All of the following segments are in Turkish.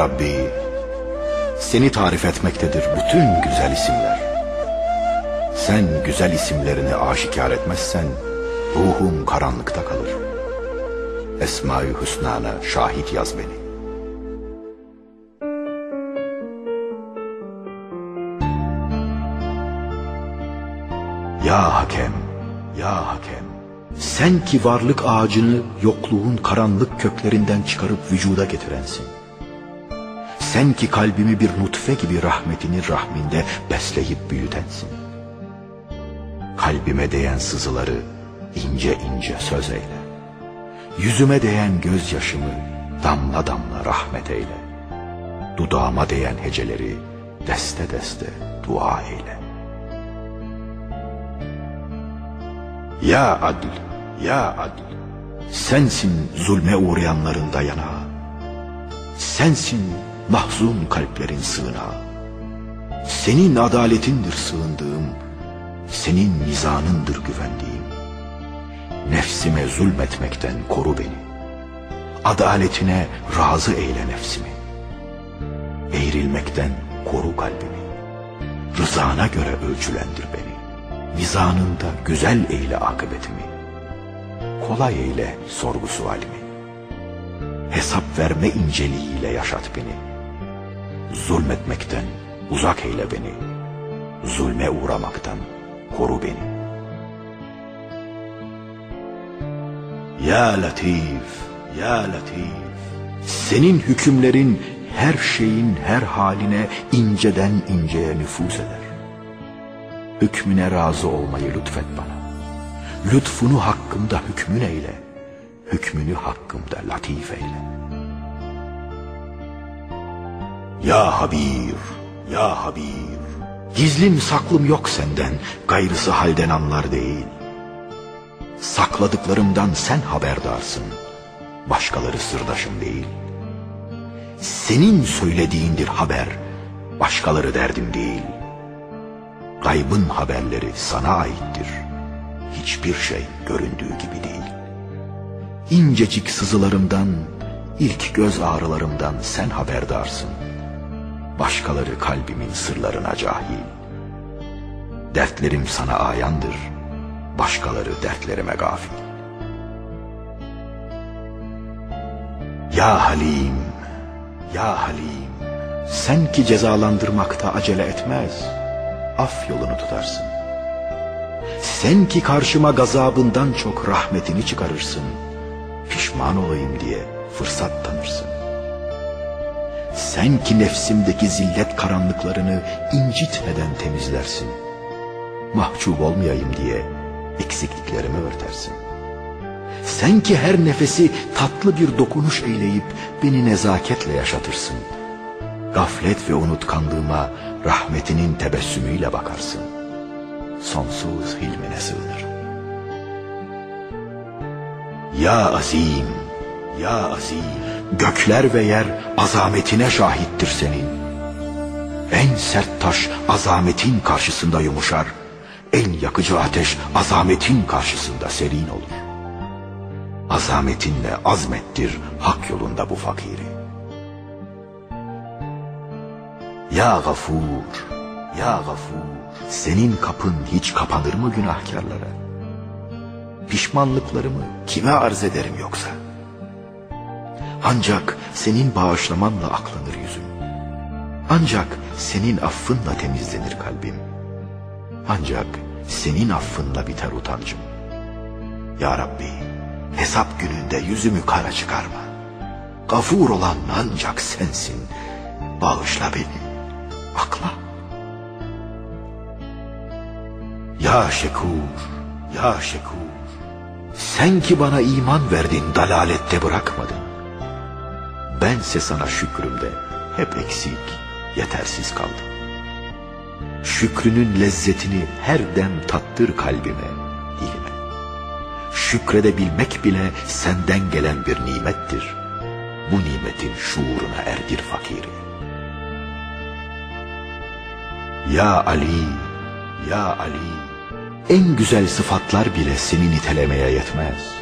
Rabbi, seni tarif etmektedir bütün güzel isimler. Sen güzel isimlerini aşikar etmezsen, ruhum karanlıkta kalır. Esma-i Hüsna'na şahit yaz beni. Ya hakem, ya hakem, sen ki varlık ağacını yokluğun karanlık köklerinden çıkarıp vücuda getirensin sen ki kalbimi bir nutfe gibi rahmetinin rahminde besleyip büyütensin. Kalbime değen sızıları ince ince söz eyle. Yüzüme değen gözyaşımı damla damla rahmet eyle. Dudağıma değen heceleri deste deste dua eyle. Ya adl, ya adl, sensin zulme uğrayanların dayanağı. Sensin mahzun kalplerin sığınağı. Senin adaletindir sığındığım, senin nizanındır güvendiğim. Nefsime zulmetmekten koru beni. Adaletine razı eyle nefsimi. Eğrilmekten koru kalbimi. Rızana göre ölçülendir beni. Mizanında güzel eyle akıbetimi. Kolay eyle sorgusu halimi. Hesap verme inceliğiyle yaşat beni.'' zulmetmekten uzak eyle beni. Zulme uğramaktan koru beni. Ya Latif, Ya Latif. Senin hükümlerin her şeyin her haline inceden inceye nüfuz eder. Hükmüne razı olmayı lütfet bana. Lütfunu hakkımda hükmün eyle. Hükmünü hakkımda latif eyle. Ya Habir, Ya Habir, gizlim saklım yok senden, gayrısı halden anlar değil. Sakladıklarımdan sen haberdarsın, başkaları sırdaşım değil. Senin söylediğindir haber, başkaları derdim değil. Gaybın haberleri sana aittir, hiçbir şey göründüğü gibi değil. İncecik sızılarımdan, ilk göz ağrılarımdan sen haberdarsın başkaları kalbimin sırlarına cahil. Dertlerim sana ayandır, başkaları dertlerime gafil. Ya Halim, ya Halim, sen ki cezalandırmakta acele etmez, af yolunu tutarsın. Sen ki karşıma gazabından çok rahmetini çıkarırsın, pişman olayım diye fırsat tanırsın sen ki nefsimdeki zillet karanlıklarını incitmeden temizlersin. Mahcup olmayayım diye eksikliklerimi örtersin. Sen ki her nefesi tatlı bir dokunuş eyleyip beni nezaketle yaşatırsın. Gaflet ve unutkanlığıma rahmetinin tebessümüyle bakarsın. Sonsuz hilmine sığınırım. Ya Azim, Ya Azim. Gökler ve yer azametine şahittir senin. En sert taş azametin karşısında yumuşar. En yakıcı ateş azametin karşısında serin olur. Azametinle azmettir hak yolunda bu fakiri. Ya gafur, ya gafur, senin kapın hiç kapanır mı günahkarlara? Pişmanlıklarımı kime arz ederim yoksa?'' Ancak senin bağışlamanla aklanır yüzüm. Ancak senin affınla temizlenir kalbim. Ancak senin affınla biter utancım. Ya Rabbi hesap gününde yüzümü kara çıkarma. Gafur olan ancak sensin. Bağışla beni. Akla. Ya Şekur, Ya Şekur. Sen ki bana iman verdin, dalalette bırakmadın bense sana şükrümde hep eksik, yetersiz kaldım. Şükrünün lezzetini her dem tattır kalbime, dilime. Şükredebilmek bile senden gelen bir nimettir. Bu nimetin şuuruna erdir fakiri. Ya Ali, Ya Ali, en güzel sıfatlar bile seni nitelemeye yetmez.''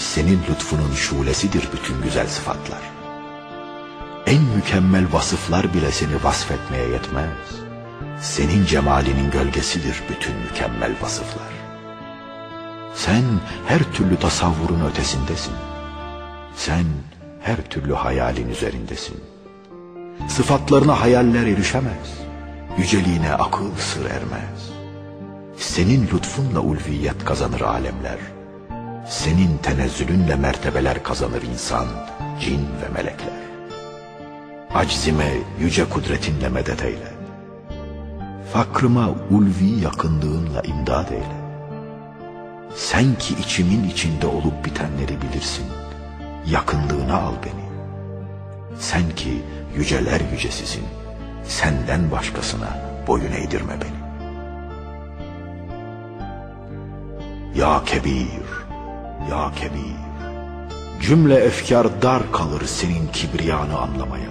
senin lütfunun şulesidir bütün güzel sıfatlar. En mükemmel vasıflar bile seni vasfetmeye yetmez. Senin cemalinin gölgesidir bütün mükemmel vasıflar. Sen her türlü tasavvurun ötesindesin. Sen her türlü hayalin üzerindesin. Sıfatlarına hayaller erişemez. Yüceliğine akıl sır ermez. Senin lütfunla ulviyet kazanır alemler.'' Senin tenezzülünle mertebeler kazanır insan, cin ve melekler. Aczime yüce kudretinle medet eyle. Fakrıma ulvi yakınlığınla imdad eyle. Sen ki içimin içinde olup bitenleri bilirsin. Yakınlığına al beni. Sen ki yüceler yücesisin. Senden başkasına boyun eğdirme beni. Ya Kebir! ya kebir. Cümle efkar dar kalır senin kibriyanı anlamaya.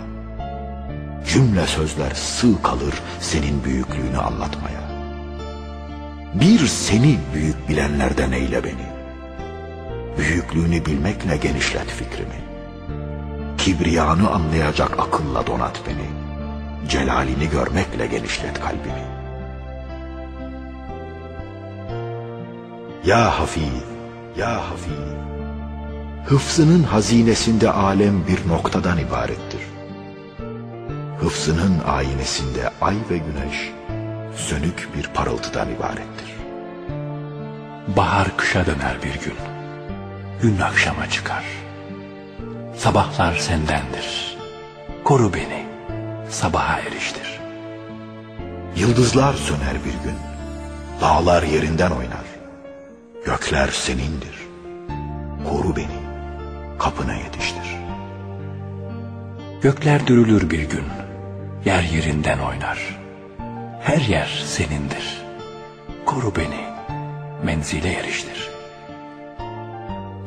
Cümle sözler sığ kalır senin büyüklüğünü anlatmaya. Bir seni büyük bilenlerden eyle beni. Büyüklüğünü bilmekle genişlet fikrimi. Kibriyanı anlayacak akılla donat beni. Celalini görmekle genişlet kalbimi. Ya Hafiz! ya hafiz. Hıfzının hazinesinde alem bir noktadan ibarettir. Hıfzının ayinesinde ay ve güneş sönük bir parıltıdan ibarettir. Bahar kışa döner bir gün. Gün akşama çıkar. Sabahlar sendendir. Koru beni. Sabaha eriştir. Yıldızlar söner bir gün. Dağlar yerinden oynar. Gökler senindir. Koru beni, kapına yetiştir. Gökler dürülür bir gün, yer yerinden oynar. Her yer senindir. Koru beni, menzile eriştir.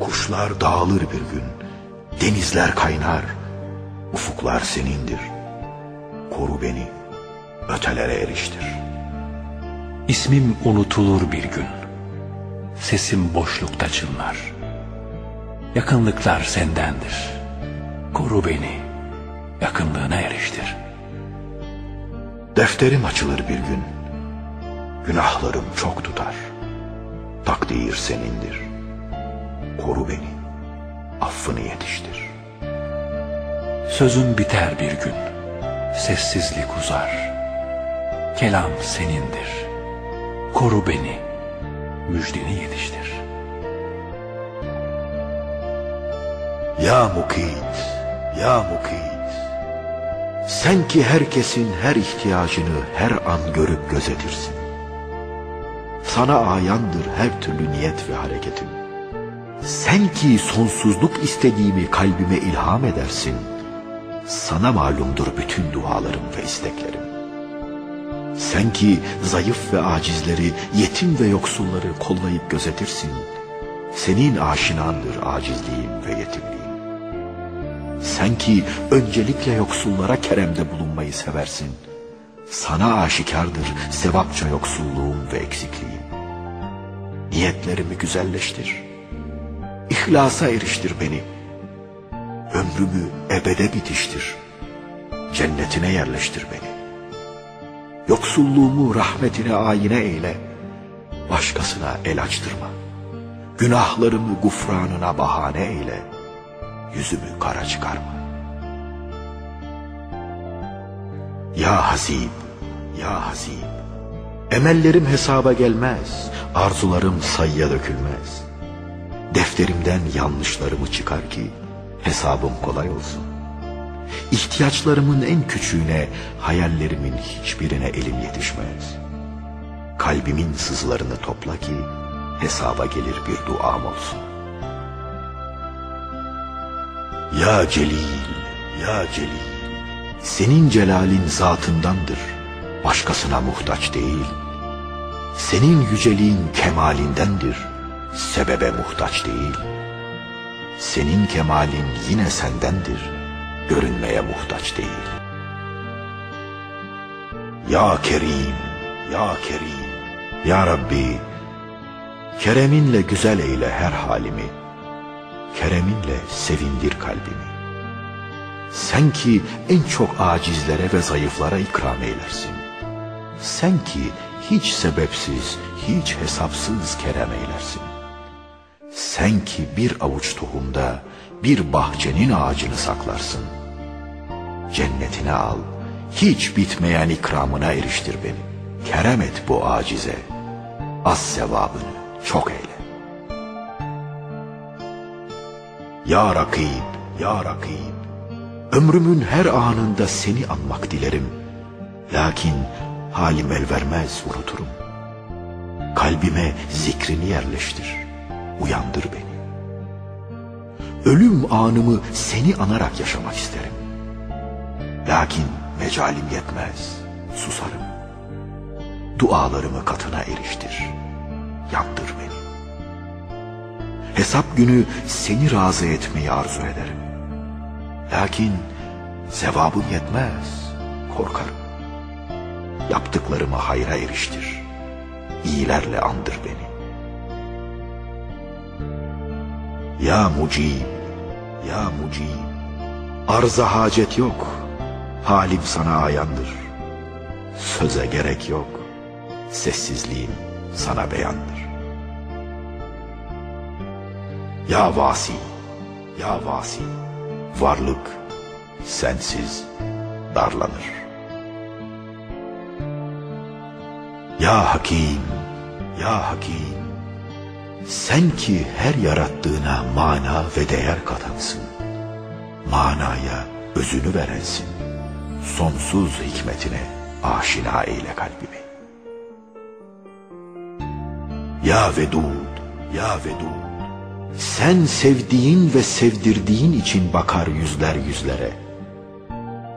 Kuşlar dağılır bir gün, denizler kaynar. Ufuklar senindir. Koru beni, ötelere eriştir. İsmim unutulur bir gün sesim boşlukta çınlar. Yakınlıklar sendendir. Koru beni, yakınlığına eriştir. Defterim açılır bir gün, günahlarım çok tutar. Takdir senindir. Koru beni, affını yetiştir. Sözüm biter bir gün, sessizlik uzar. Kelam senindir. Koru beni, müjdeni yetiştir. Ya mukit, ya mukit. Sen ki herkesin her ihtiyacını her an görüp gözetirsin. Sana ayandır her türlü niyet ve hareketim. Sen ki sonsuzluk istediğimi kalbime ilham edersin. Sana malumdur bütün dualarım ve isteklerim. Sen ki zayıf ve acizleri, yetim ve yoksulları kollayıp gözetirsin. Senin aşinandır acizliğim ve yetimliğim. Sen ki öncelikle yoksullara keremde bulunmayı seversin. Sana aşikardır sevapça yoksulluğum ve eksikliğim. Niyetlerimi güzelleştir. İhlasa eriştir beni. Ömrümü ebede bitiştir. Cennetine yerleştir beni yoksulluğumu rahmetine ayine eyle. Başkasına el açtırma. Günahlarımı gufranına bahane eyle. Yüzümü kara çıkarma. Ya hasib, ya hasib. Emellerim hesaba gelmez, arzularım sayıya dökülmez. Defterimden yanlışlarımı çıkar ki hesabım kolay olsun ihtiyaçlarımın en küçüğüne, hayallerimin hiçbirine elim yetişmez. Kalbimin sızlarını topla ki hesaba gelir bir duam olsun. Ya Celil, ya Celil, senin celalin zatındandır, başkasına muhtaç değil. Senin yüceliğin kemalindendir, sebebe muhtaç değil. Senin kemalin yine sendendir.'' görünmeye muhtaç değil. Ya Kerim, Ya Kerim, Ya Rabbi, kereminle güzel eyle her halimi, kereminle sevindir kalbimi. Sen ki en çok acizlere ve zayıflara ikram eylersin. Sen ki hiç sebepsiz, hiç hesapsız kerem eylersin. Sen ki bir avuç tohumda bir bahçenin ağacını saklarsın.'' cennetine al. Hiç bitmeyen ikramına eriştir beni. Kerem et bu acize. Az sevabını çok eyle. Ya Rakib, Ya Rakib. Ömrümün her anında seni anmak dilerim. Lakin halim el vermez unuturum. Kalbime zikrini yerleştir. Uyandır beni. Ölüm anımı seni anarak yaşamak isterim. Lakin mecalim yetmez, susarım. Dualarımı katına eriştir, yandır beni. Hesap günü seni razı etmeyi arzu ederim. Lakin sevabım yetmez, korkarım. Yaptıklarımı hayra eriştir, iyilerle andır beni. Ya mucib, ya mucib, arza hacet yok.'' Halim sana ayandır. Söze gerek yok. Sessizliğim sana beyandır. Ya vasi, ya vasi, varlık sensiz darlanır. Ya Hakim, ya Hakim, sen ki her yarattığına mana ve değer katansın. Manaya özünü verensin sonsuz hikmetine aşina eyle kalbimi. Ya Vedud, Ya Vedud, sen sevdiğin ve sevdirdiğin için bakar yüzler yüzlere.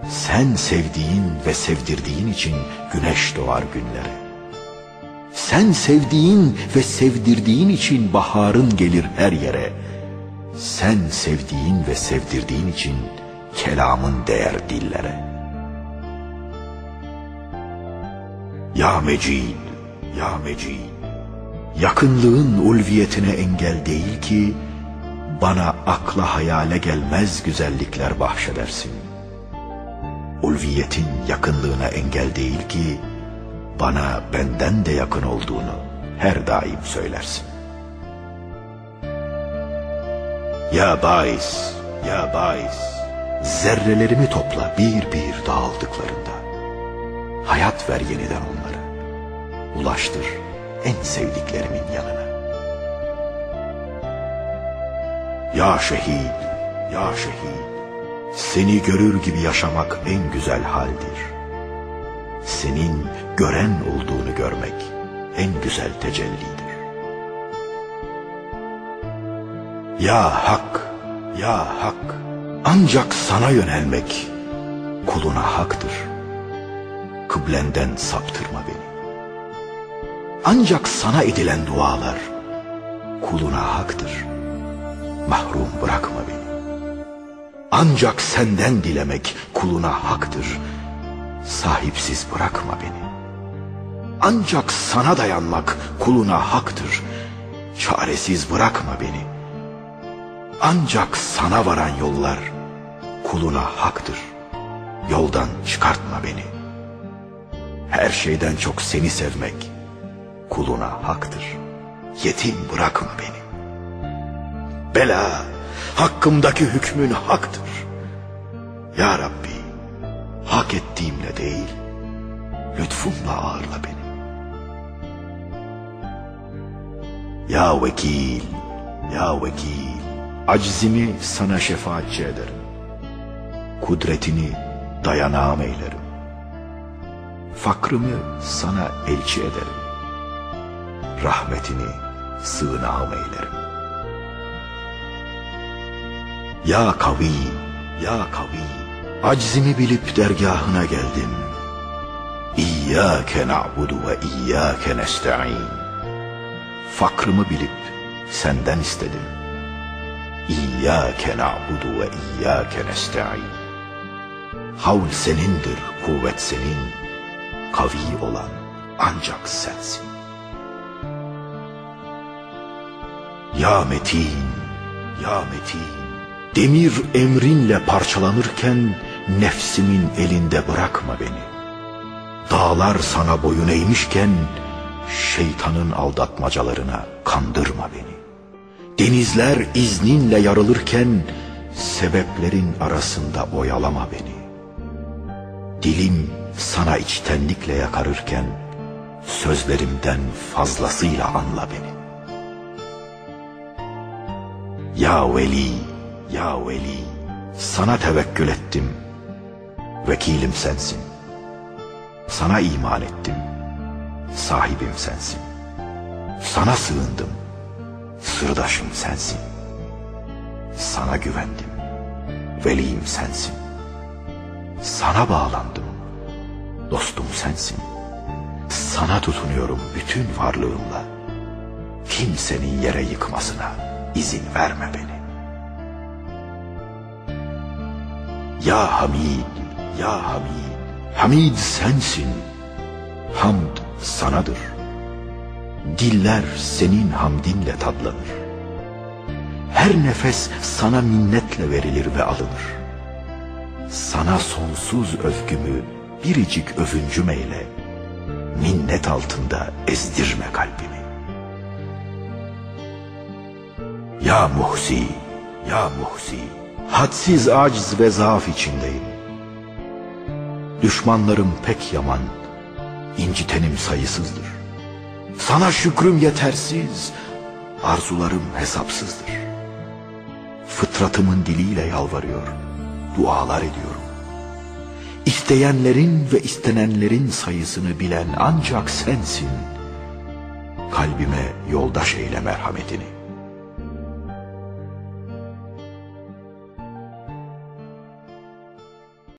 Sen sevdiğin ve sevdirdiğin için güneş doğar günlere. Sen sevdiğin ve sevdirdiğin için baharın gelir her yere. Sen sevdiğin ve sevdirdiğin için kelamın değer dillere.'' Ya Mecid, Ya Mecid, yakınlığın ulviyetine engel değil ki, bana akla hayale gelmez güzellikler bahşedersin. Ulviyetin yakınlığına engel değil ki, bana benden de yakın olduğunu her daim söylersin. Ya Bais, Ya Bais, zerrelerimi topla bir bir dağıldıklarında. Hayat ver yeniden onlara. Ulaştır en sevdiklerimin yanına. Ya şehit, ya şehit, seni görür gibi yaşamak en güzel haldir. Senin gören olduğunu görmek en güzel tecellidir. Ya hak, ya hak, ancak sana yönelmek kuluna haktır.'' kıblenden saptırma beni. Ancak sana edilen dualar kuluna haktır. Mahrum bırakma beni. Ancak senden dilemek kuluna haktır. Sahipsiz bırakma beni. Ancak sana dayanmak kuluna haktır. Çaresiz bırakma beni. Ancak sana varan yollar kuluna haktır. Yoldan çıkartma beni.'' Her şeyden çok seni sevmek kuluna haktır. Yetim bırakma beni. Bela hakkımdaki hükmün haktır. Ya Rabbi hak ettiğimle değil lütfunla ağırla beni. Ya vekil, ya vekil, aczimi sana şefaatçi ederim. Kudretini dayanağım eylerim fakrımı sana elçi ederim. Rahmetini sığınağım eylerim. Ya kavi, ya kavi, aczimi bilip dergahına geldim. İyyâke na'budu ve iyyâke nesta'in. Fakrımı bilip senden istedim. İyyâke na'budu ve iyyâke nesta'in. Havl senindir, kuvvet senin kavi olan ancak sensin. Ya Metin, ya Metin, demir emrinle parçalanırken nefsimin elinde bırakma beni. Dağlar sana boyun eğmişken şeytanın aldatmacalarına kandırma beni. Denizler izninle yarılırken sebeplerin arasında oyalama beni. Dilim sana içtenlikle yakarırken sözlerimden fazlasıyla anla beni. Ya veli, ya veli sana tevekkül ettim. Vekilim sensin. Sana iman ettim. Sahibim sensin. Sana sığındım. Sırdaşım sensin. Sana güvendim. Veliyim sensin. Sana bağlandım. Dostum sensin. Sana tutunuyorum bütün varlığımla. Kimsenin yere yıkmasına izin verme beni. Ya Hamid, ya Hamid, Hamid sensin. Hamd sanadır. Diller senin hamdinle tatlanır. Her nefes sana minnetle verilir ve alınır. Sana sonsuz övgümü biricik övüncümeyle minnet altında ezdirme kalbimi. Ya Muhsi, Ya Muhsi, hadsiz aciz ve zaaf içindeyim. Düşmanlarım pek yaman, incitenim sayısızdır. Sana şükrüm yetersiz, arzularım hesapsızdır. Fıtratımın diliyle yalvarıyor, dualar ediyor İsteyenlerin ve istenenlerin sayısını bilen ancak sensin. Kalbime yoldaş eyle merhametini.